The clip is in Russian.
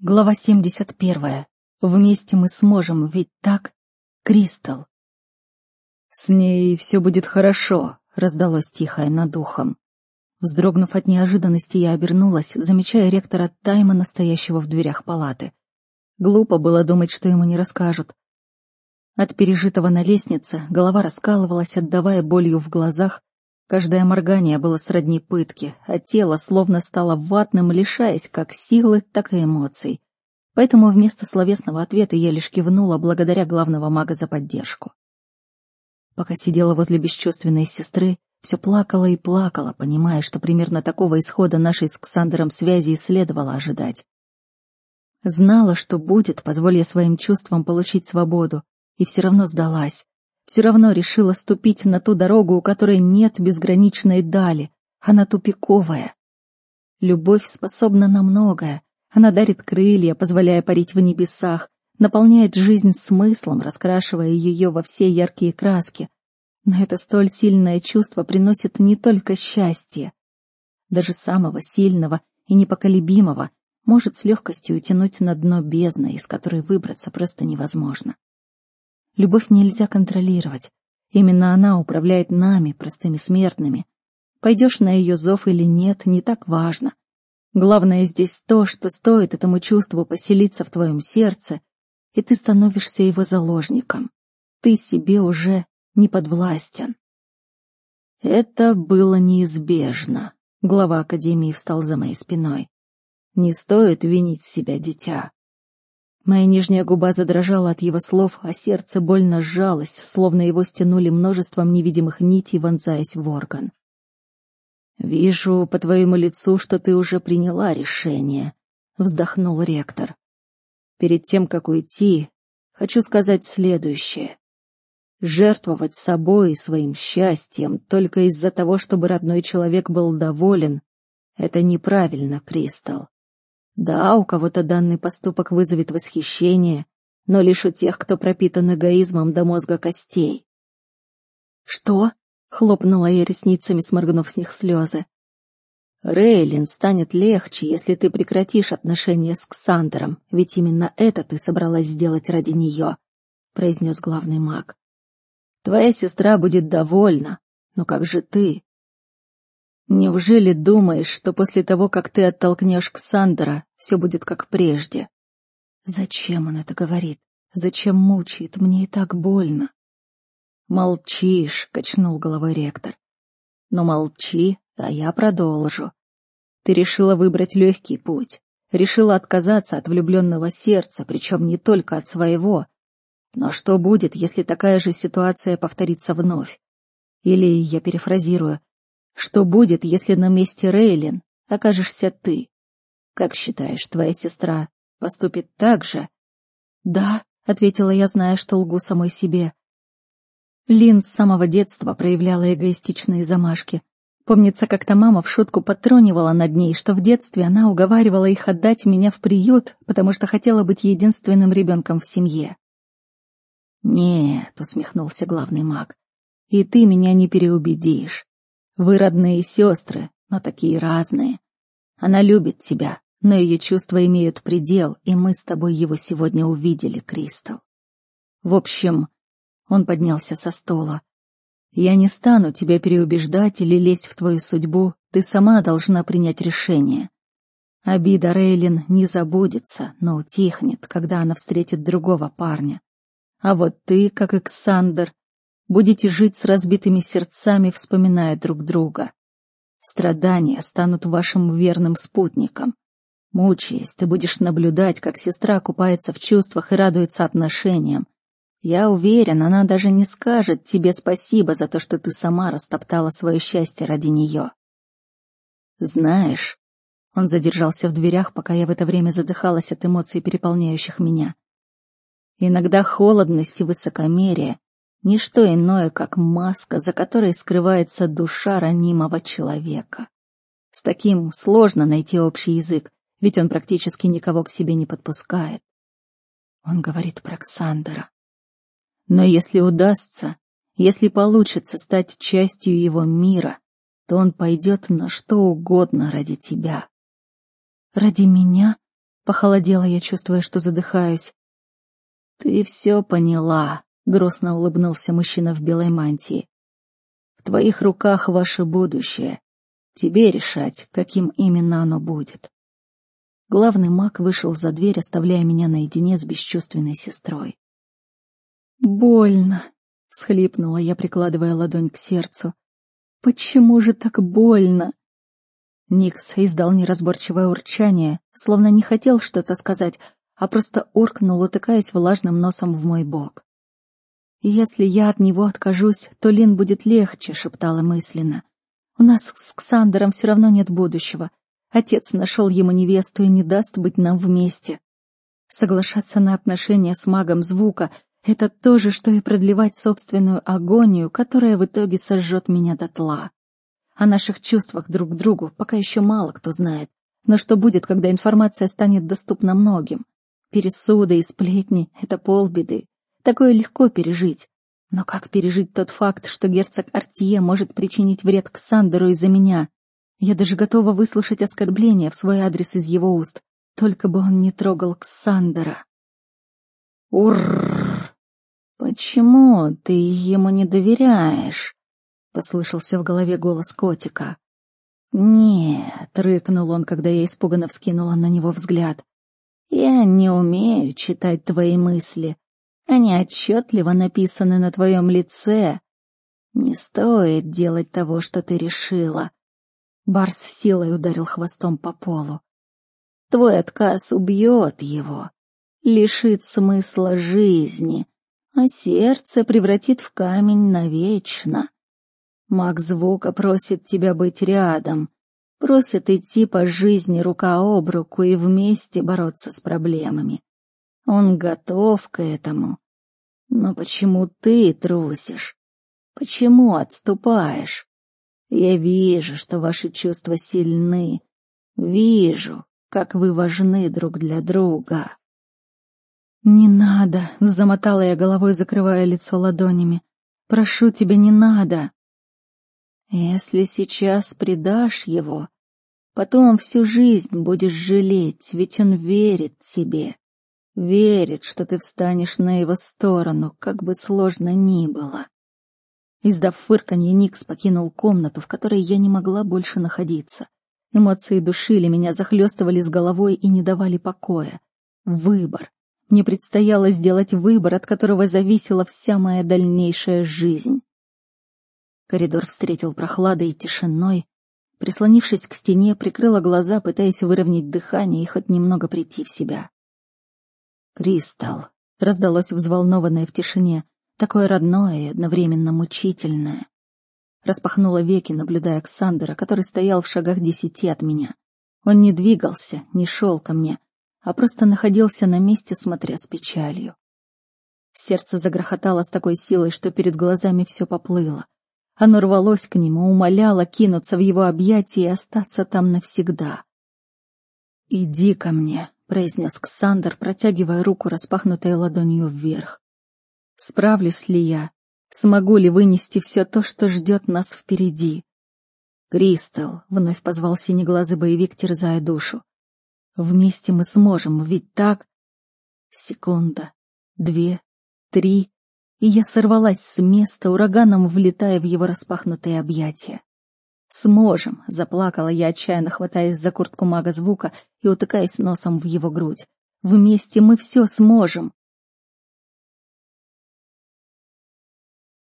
Глава 71. Вместе мы сможем, ведь так? Кристал. С ней все будет хорошо, раздалось тихое над ухом. Вздрогнув от неожиданности, я обернулась, замечая ректора Тайма, настоящего в дверях палаты. Глупо было думать, что ему не расскажут. От пережитого на лестнице голова раскалывалась, отдавая болью в глазах, Каждое моргание было сродни пытки, а тело словно стало ватным, лишаясь как силы, так и эмоций. Поэтому вместо словесного ответа я лишь кивнула благодаря главного мага за поддержку. Пока сидела возле бесчувственной сестры, все плакала и плакала, понимая, что примерно такого исхода нашей с Ксандером связи и следовало ожидать. Знала, что будет, позволив своим чувствам получить свободу, и все равно сдалась, все равно решила ступить на ту дорогу, у которой нет безграничной дали, она тупиковая. Любовь способна на многое. Она дарит крылья, позволяя парить в небесах, наполняет жизнь смыслом, раскрашивая ее во все яркие краски. Но это столь сильное чувство приносит не только счастье. Даже самого сильного и непоколебимого может с легкостью утянуть на дно бездны, из которой выбраться просто невозможно. Любовь нельзя контролировать. Именно она управляет нами, простыми смертными. Пойдешь на ее зов или нет, не так важно. Главное здесь то, что стоит этому чувству поселиться в твоем сердце, и ты становишься его заложником. Ты себе уже не подвластен. Это было неизбежно. Глава Академии встал за моей спиной. Не стоит винить себя, дитя. Моя нижняя губа задрожала от его слов, а сердце больно сжалось, словно его стянули множеством невидимых нитей, вонзаясь в орган. «Вижу по твоему лицу, что ты уже приняла решение», — вздохнул ректор. «Перед тем, как уйти, хочу сказать следующее. Жертвовать собой и своим счастьем только из-за того, чтобы родной человек был доволен, это неправильно, Кристал. Да, у кого-то данный поступок вызовет восхищение, но лишь у тех, кто пропитан эгоизмом до мозга костей. «Что?» — хлопнула я ресницами, сморгнув с них слезы. «Рейлин станет легче, если ты прекратишь отношения с Ксандером, ведь именно это ты собралась сделать ради нее», — произнес главный маг. «Твоя сестра будет довольна, но как же ты? Неужели думаешь, что после того, как ты оттолкнешь Ксандера, все будет как прежде? Зачем он это говорит? Зачем мучает? Мне и так больно. Молчишь, качнул головой ректор. Но молчи, а я продолжу. Ты решила выбрать легкий путь. Решила отказаться от влюбленного сердца, причем не только от своего. Но что будет, если такая же ситуация повторится вновь? Или, я перефразирую, что будет, если на месте Рейлин окажешься ты? Как считаешь, твоя сестра поступит так же? Да, ответила я, зная, что лгу самой себе. Лин с самого детства проявляла эгоистичные замашки. Помнится, как-то мама в шутку подтронивала над ней, что в детстве она уговаривала их отдать меня в приют, потому что хотела быть единственным ребенком в семье. «Нет», — усмехнулся главный маг, — «и ты меня не переубедишь. Вы родные сестры, но такие разные. Она любит тебя, но ее чувства имеют предел, и мы с тобой его сегодня увидели, Кристал. В общем, он поднялся со стола. Я не стану тебя переубеждать или лезть в твою судьбу, ты сама должна принять решение. Обида Рейлин не забудется, но утихнет, когда она встретит другого парня. А вот ты, как Александр, Будете жить с разбитыми сердцами, вспоминая друг друга. Страдания станут вашим верным спутником. Мучаясь, ты будешь наблюдать, как сестра купается в чувствах и радуется отношениям. Я уверен, она даже не скажет тебе спасибо за то, что ты сама растоптала свое счастье ради нее. Знаешь, он задержался в дверях, пока я в это время задыхалась от эмоций, переполняющих меня. Иногда холодность и высокомерие Ничто иное, как маска, за которой скрывается душа ранимого человека. С таким сложно найти общий язык, ведь он практически никого к себе не подпускает. Он говорит про Ксандера. Но если удастся, если получится стать частью его мира, то он пойдет на что угодно ради тебя. Ради меня? Похолодела я, чувствуя, что задыхаюсь. «Ты все поняла», — грустно улыбнулся мужчина в белой мантии. «В твоих руках ваше будущее. Тебе решать, каким именно оно будет». Главный маг вышел за дверь, оставляя меня наедине с бесчувственной сестрой. «Больно», — схлипнула я, прикладывая ладонь к сердцу. «Почему же так больно?» Никс издал неразборчивое урчание, словно не хотел что-то сказать, а просто уркнул, утыкаясь влажным носом в мой бок. «Если я от него откажусь, то Лин будет легче», — шептала мысленно. «У нас с Ксандером все равно нет будущего. Отец нашел ему невесту и не даст быть нам вместе. Соглашаться на отношения с магом звука — это то же, что и продлевать собственную агонию, которая в итоге сожжет меня дотла. О наших чувствах друг к другу пока еще мало кто знает. Но что будет, когда информация станет доступна многим? Пересуды и сплетни — это полбеды. Такое легко пережить. Но как пережить тот факт, что герцог Артье может причинить вред Ксандеру из-за меня? Я даже готова выслушать оскорбления в свой адрес из его уст, только бы он не трогал Ксандера. Урррр! Почему ты ему не доверяешь? — послышался в голове голос котика. «Нет», — рыкнул он, когда я испуганно вскинула на него взгляд. «Я не умею читать твои мысли. Они отчетливо написаны на твоем лице. Не стоит делать того, что ты решила». Барс силой ударил хвостом по полу. «Твой отказ убьет его, лишит смысла жизни, а сердце превратит в камень навечно». Маг звука просит тебя быть рядом, просит идти по жизни рука об руку и вместе бороться с проблемами. Он готов к этому. Но почему ты трусишь? Почему отступаешь? Я вижу, что ваши чувства сильны. Вижу, как вы важны друг для друга. «Не надо!» — замотала я головой, закрывая лицо ладонями. «Прошу тебя, не надо!» Если сейчас предашь его, потом всю жизнь будешь жалеть, ведь он верит тебе. Верит, что ты встанешь на его сторону, как бы сложно ни было. Издав фырканье, Никс покинул комнату, в которой я не могла больше находиться. Эмоции душили меня, захлестывали с головой и не давали покоя. Выбор. Мне предстояло сделать выбор, от которого зависела вся моя дальнейшая жизнь. Коридор встретил прохладой и тишиной. Прислонившись к стене, прикрыла глаза, пытаясь выровнять дыхание и хоть немного прийти в себя. «Кристалл!» — раздалось взволнованное в тишине, такое родное и одновременно мучительное. Распахнула веки, наблюдая Александра, который стоял в шагах десяти от меня. Он не двигался, не шел ко мне, а просто находился на месте, смотря с печалью. Сердце загрохотало с такой силой, что перед глазами все поплыло. Оно рвалось к нему, умоляло кинуться в его объятия и остаться там навсегда. «Иди ко мне», — произнес Ксандр, протягивая руку, распахнутой ладонью вверх. «Справлюсь ли я? Смогу ли вынести все то, что ждет нас впереди?» «Кристал», — вновь позвал синеглазый боевик, терзая душу. «Вместе мы сможем, ведь так?» Секунда, две, три и я сорвалась с места, ураганом влетая в его распахнутые объятия. «Сможем!» — заплакала я, отчаянно хватаясь за куртку мага звука и утыкаясь носом в его грудь. «Вместе мы все сможем!»